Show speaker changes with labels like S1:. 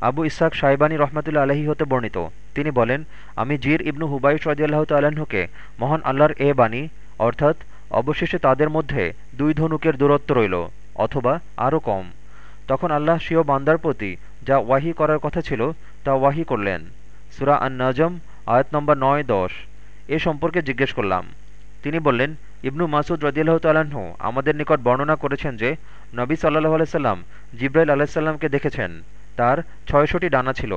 S1: আবু ইসাক সাইবানী রহমতুল্লা আলহী হতে বর্ণিত। তিনি বলেন, আমি জির ইবনু হুবাইশ রদিয়াল্লাহ তাল্লাহ্নকে মহান আল্লাহর এ বাণী, অর্থাৎ অবশেষে তাদের মধ্যে দুই ধনুকের দূরত্ব রইল, অথবা আরও কম। তখন আল্লাহ স্বীয় বান্দার প্রতি যা ওয়াহি করার কথা ছিল, তা ওয়াহি করলেন। সুরা আন নাজম আয়াত নম্বর নয়, দশ। এ সম্পর্কে জিজ্ঞেস করলাম। তিনি বললেন, ইবনু মাসুদ রদিয়াল্লাহ তাল্লাহ্ন আমাদের নিকট বর্ণনা করেছেন যে, নবী সাল্লাহ আলাইসাল্লাম জিব্রাইল আলাহিসাল্লামকে দেখেছেন। তার ছয়শটি ডানা ছিল।